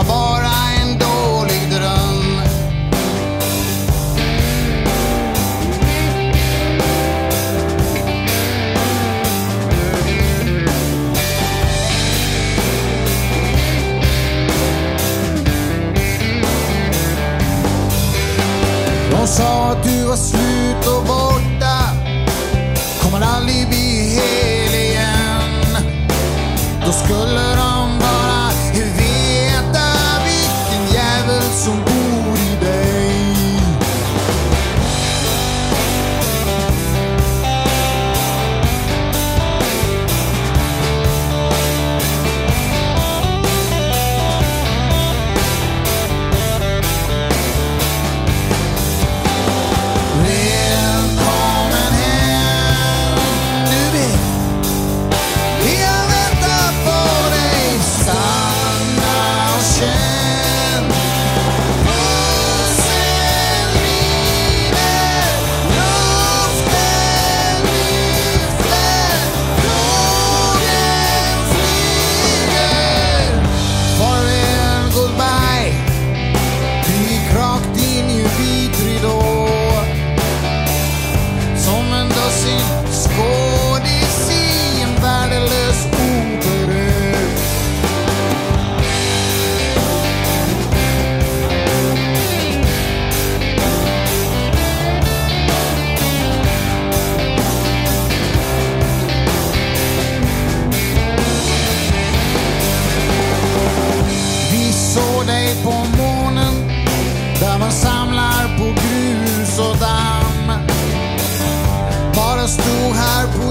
var bara en dålig dröm. De sa att du var slut och borta, kommer aldrig bli hel igen. Då skulle får dig på månen där man samlar på grus och damm. Bara stå här på